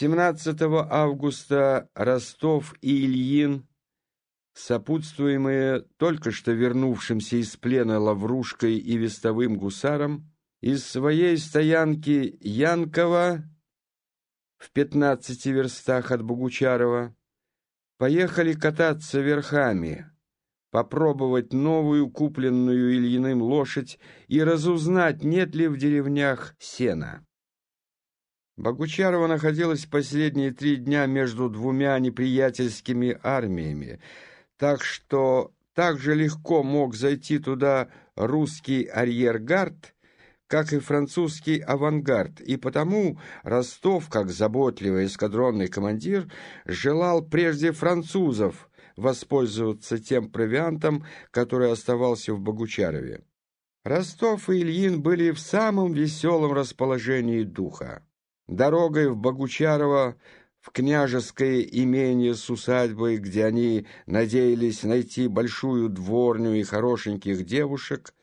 17 августа Ростов и Ильин, сопутствуемые только что вернувшимся из плена Лаврушкой и вестовым гусаром, из своей стоянки Янкова в пятнадцати верстах от Богучарова, поехали кататься верхами, попробовать новую купленную Ильиным лошадь и разузнать, нет ли в деревнях сена. Богучарова находилась последние три дня между двумя неприятельскими армиями, так что так же легко мог зайти туда русский арьергард, как и французский авангард, и потому Ростов, как заботливый эскадронный командир, желал прежде французов воспользоваться тем провиантом, который оставался в Богучарове. Ростов и Ильин были в самом веселом расположении духа. Дорогой в Богучарово, в княжеское имение с усадьбой, где они надеялись найти большую дворню и хорошеньких девушек,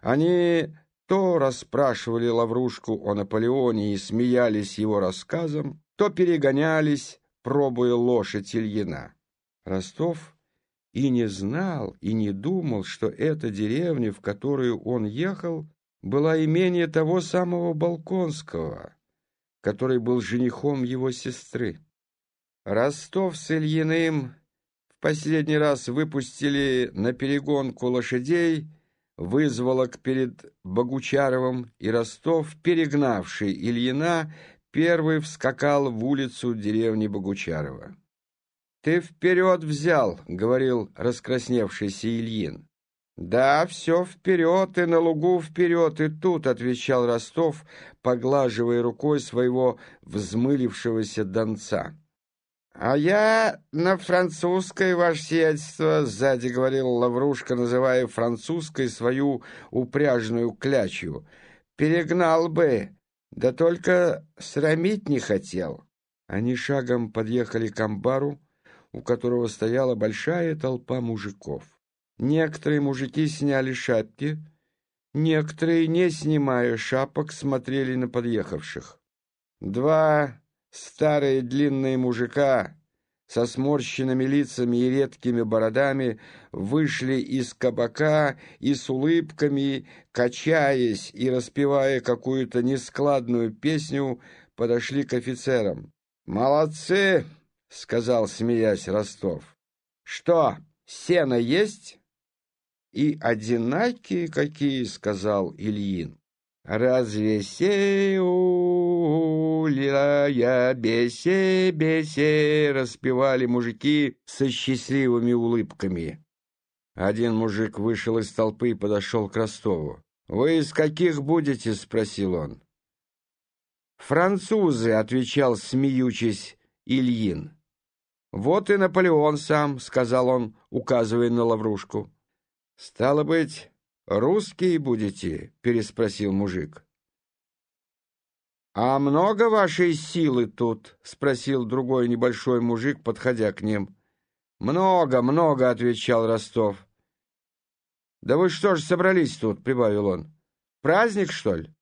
они то расспрашивали Лаврушку о Наполеоне и смеялись его рассказам, то перегонялись, пробуя лошадь Ильина. Ростов и не знал, и не думал, что эта деревня, в которую он ехал, была имение того самого Балконского — который был женихом его сестры. Ростов с Ильиным в последний раз выпустили на перегонку лошадей, вызволок перед Богучаровым, и Ростов, перегнавший Ильина, первый вскакал в улицу деревни Богучарова. «Ты вперед взял», — говорил раскрасневшийся Ильин. «Да, все вперед, и на лугу вперед, и тут», — отвечал Ростов, поглаживая рукой своего взмылившегося донца. «А я на французской, ваше сиятельство», — сзади говорил Лаврушка, называя французской свою упряжную клячу. «Перегнал бы, да только срамить не хотел». Они шагом подъехали к амбару, у которого стояла большая толпа мужиков. Некоторые мужики сняли шапки, некоторые, не снимая шапок, смотрели на подъехавших. Два старые длинные мужика со сморщенными лицами и редкими бородами вышли из кабака и с улыбками, качаясь и распевая какую-то нескладную песню, подошли к офицерам. «Молодцы!» — сказал, смеясь, Ростов. «Что, сено есть?» «И одинакие какие!» — сказал Ильин. «Разве сеуля бесе бесе!» — распевали мужики со счастливыми улыбками. Один мужик вышел из толпы и подошел к Ростову. «Вы из каких будете?» — спросил он. «Французы», — отвечал, смеючись, Ильин. «Вот и Наполеон сам», — сказал он, указывая на лаврушку. «Стало быть, русские будете?» — переспросил мужик. «А много вашей силы тут?» — спросил другой небольшой мужик, подходя к ним. «Много, много», — отвечал Ростов. «Да вы что же собрались тут?» — прибавил он. «Праздник, что ли?»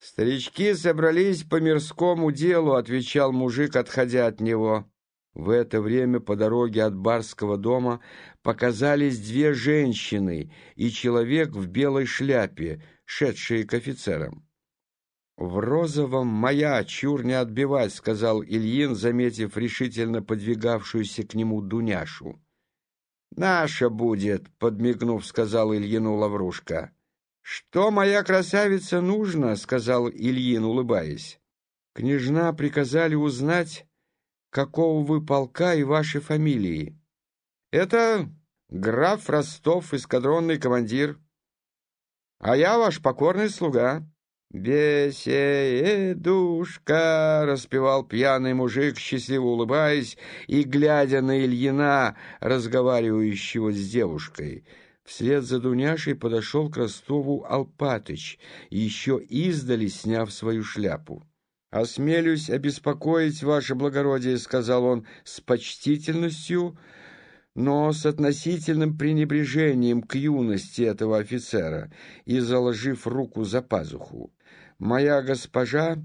«Старички собрались по мирскому делу», — отвечал мужик, отходя от него. В это время по дороге от барского дома показались две женщины и человек в белой шляпе, шедшие к офицерам. «В розовом моя, чур не отбивать», — сказал Ильин, заметив решительно подвигавшуюся к нему Дуняшу. «Наша будет», — подмигнув, сказал Ильину Лаврушка. «Что моя красавица нужно?» — сказал Ильин, улыбаясь. Княжна приказали узнать, какого вы полка и вашей фамилии. Это граф Ростов, эскадронный командир. А я ваш покорный слуга. «Беседушка!» — распевал пьяный мужик, счастливо улыбаясь и глядя на Ильина, разговаривающего с девушкой. Вслед за Дуняшей подошел к Ростову Алпатыч, еще издали сняв свою шляпу. «Осмелюсь обеспокоить, ваше благородие», — сказал он с почтительностью, но с относительным пренебрежением к юности этого офицера и заложив руку за пазуху. Моя госпожа,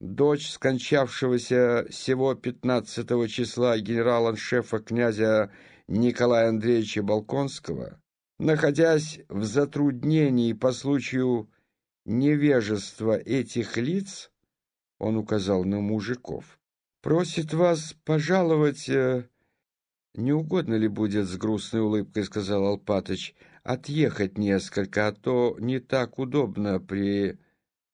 дочь скончавшегося всего 15 числа генерала-шефа князя Николая Андреевича Балконского, находясь в затруднении по случаю невежества этих лиц, он указал на мужиков, просит вас пожаловать... Э, «Не угодно ли будет, — с грустной улыбкой сказал Алпатыч, — отъехать несколько, а то не так удобно при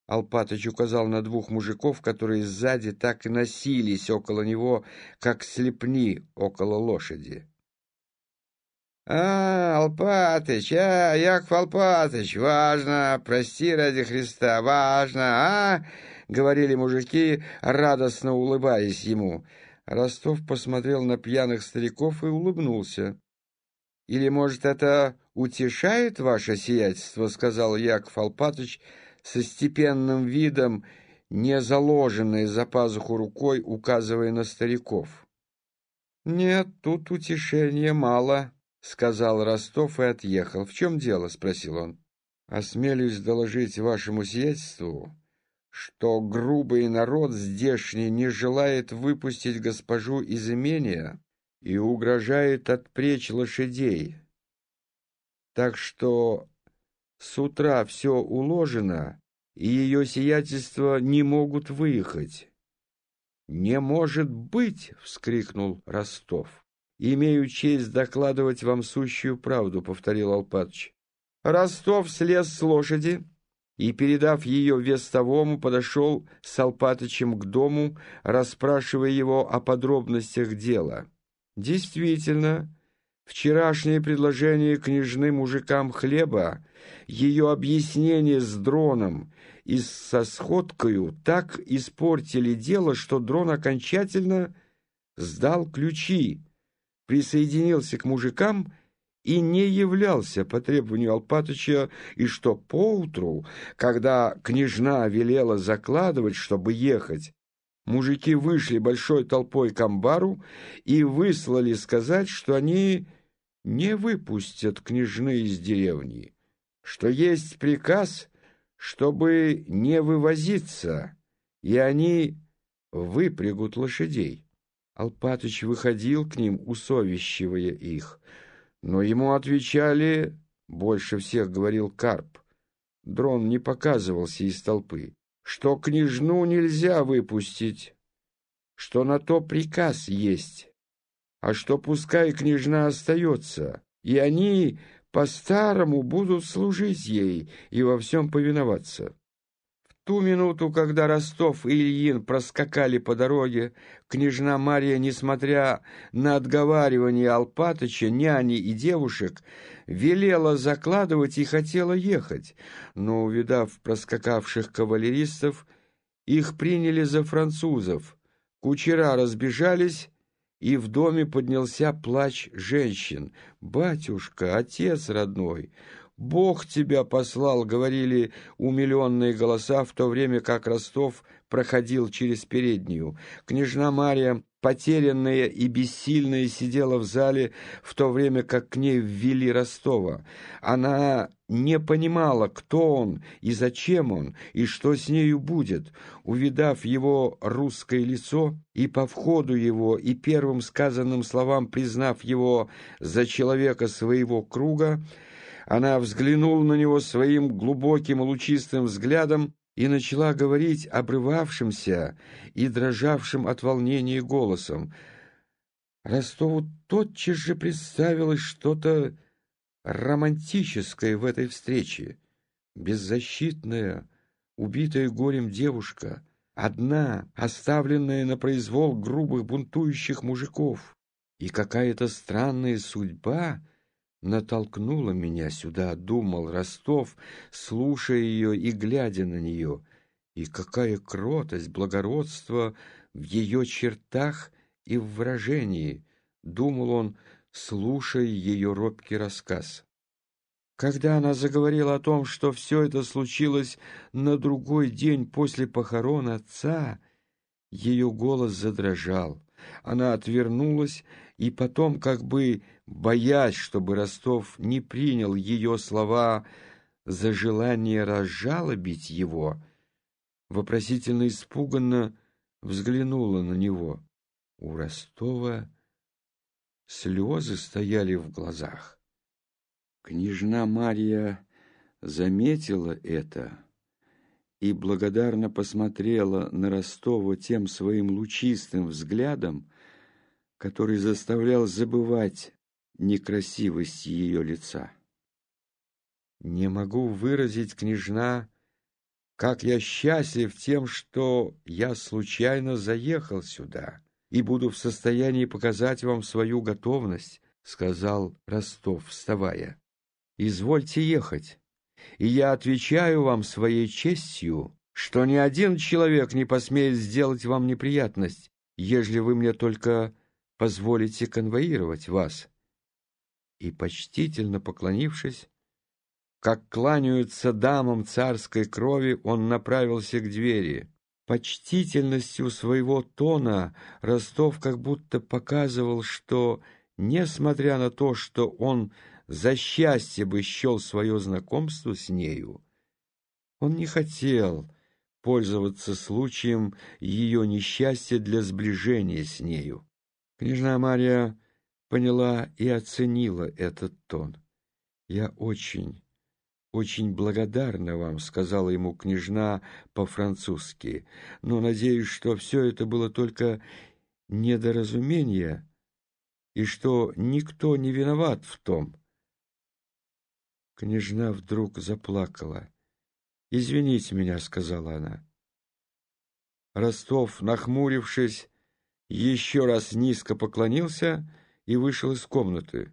Алпатыч указал на двух мужиков, которые сзади так и носились около него, как слепни около лошади. «А, Алпатыч, а, Яков Алпатыч, важно, прости ради Христа, важно, а?» — говорили мужики, радостно улыбаясь ему. Ростов посмотрел на пьяных стариков и улыбнулся. «Или, может, это утешает ваше сиятельство?» — сказал Яков Алпатыч, — со степенным видом, не заложенной за пазуху рукой, указывая на стариков. «Нет, тут утешения мало», — сказал Ростов и отъехал. «В чем дело?» — спросил он. «Осмелюсь доложить вашему сиятельству, что грубый народ здешний не желает выпустить госпожу из имения и угрожает отпречь лошадей. Так что с утра все уложено, и ее сиятельство не могут выехать. «Не может быть!» — вскрикнул Ростов. «Имею честь докладывать вам сущую правду», — повторил Алпатыч. Ростов слез с лошади и, передав ее вестовому, подошел с Алпатычем к дому, расспрашивая его о подробностях дела. Действительно, Вчерашнее предложение княжны мужикам хлеба, ее объяснение с дроном и со сходкою так испортили дело, что дрон окончательно сдал ключи, присоединился к мужикам и не являлся по требованию Алпатыча, и что поутру, когда княжна велела закладывать, чтобы ехать, мужики вышли большой толпой к амбару и выслали сказать, что они не выпустят княжны из деревни, что есть приказ, чтобы не вывозиться, и они выпрягут лошадей. Алпатыч выходил к ним, усовещивая их, но ему отвечали, больше всех говорил Карп, дрон не показывался из толпы, что княжну нельзя выпустить, что на то приказ есть? А что пускай княжна остается, и они по-старому будут служить ей и во всем повиноваться. Ту минуту, когда Ростов и Ильин проскакали по дороге, княжна Мария, несмотря на отговаривание Алпатыча, няни и девушек, велела закладывать и хотела ехать, но, увидав проскакавших кавалеристов, их приняли за французов. Кучера разбежались, и в доме поднялся плач женщин. «Батюшка, отец родной, Бог тебя послал!» — говорили умиленные голоса, в то время как Ростов проходил через переднюю. Княжна Мария потерянная и бессильная, сидела в зале, в то время как к ней ввели Ростова. Она не понимала, кто он и зачем он, и что с нею будет. Увидав его русское лицо, и по входу его, и первым сказанным словам признав его за человека своего круга, она взглянула на него своим глубоким лучистым взглядом и начала говорить обрывавшимся и дрожавшим от волнения голосом. Ростову тотчас же представилось что-то романтическое в этой встрече. Беззащитная, убитая горем девушка, одна, оставленная на произвол грубых бунтующих мужиков. И какая-то странная судьба натолкнула меня сюда, думал Ростов, слушая ее и глядя на нее — И какая кротость, благородство в ее чертах и в выражении, думал он, слушая ее робкий рассказ. Когда она заговорила о том, что все это случилось на другой день после похорон отца, ее голос задрожал. Она отвернулась, и потом, как бы боясь, чтобы Ростов не принял ее слова за желание разжалобить его, вопросительно испуганно взглянула на него. У Ростова слезы стояли в глазах. Княжна Марья заметила это и благодарно посмотрела на Ростова тем своим лучистым взглядом, который заставлял забывать некрасивость ее лица. «Не могу выразить, княжна, как я счастлив тем, что я случайно заехал сюда и буду в состоянии показать вам свою готовность», — сказал Ростов, вставая. Извольте ехать, и я отвечаю вам своей честью, что ни один человек не посмеет сделать вам неприятность, ежели вы мне только позволите конвоировать вас. И, почтительно поклонившись, как кланяются дамам царской крови, он направился к двери. Почтительностью своего тона Ростов как будто показывал, что, несмотря на то, что он за счастье бы счел свое знакомство с нею, он не хотел пользоваться случаем ее несчастья для сближения с нею. Княжна Мария поняла и оценила этот тон. «Я очень, очень благодарна вам», — сказала ему княжна по-французски, «но надеюсь, что все это было только недоразумение и что никто не виноват в том, Княжна вдруг заплакала. «Извините меня», — сказала она. Ростов, нахмурившись, еще раз низко поклонился и вышел из комнаты.